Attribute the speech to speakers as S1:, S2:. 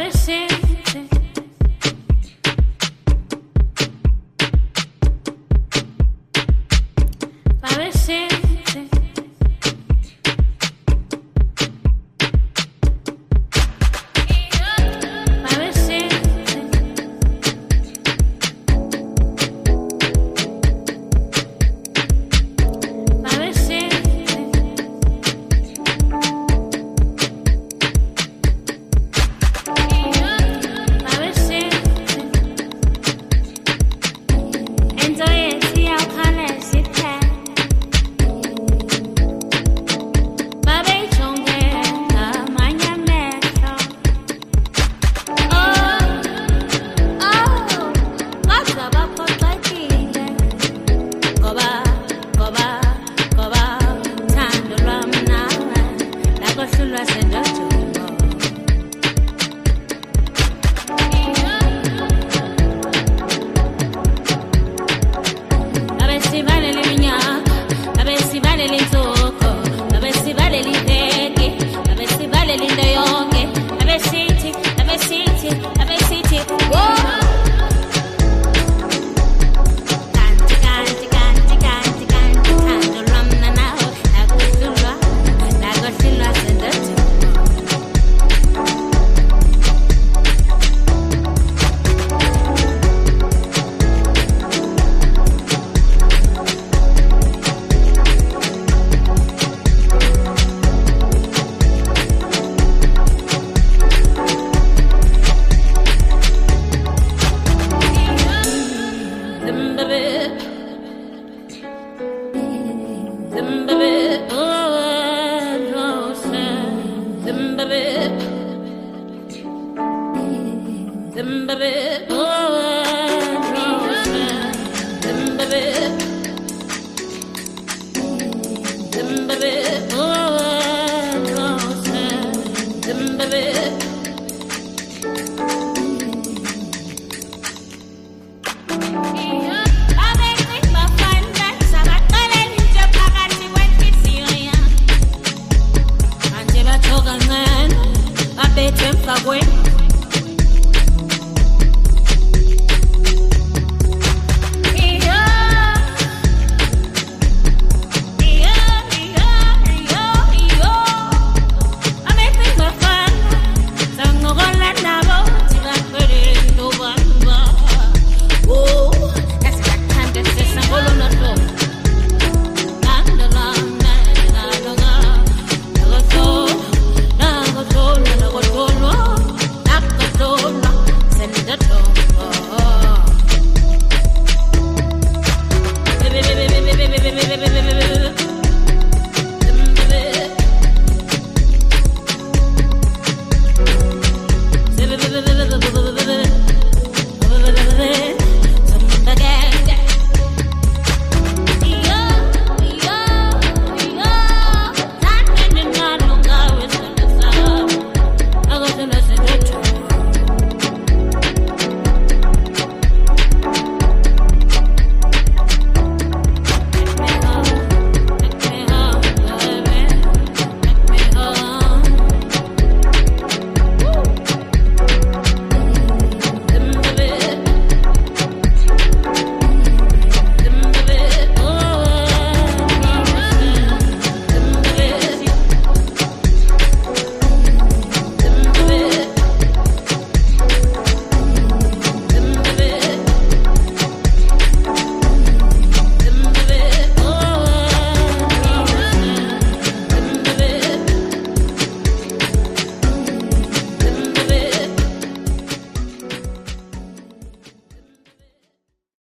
S1: presente. Parece channeling to give.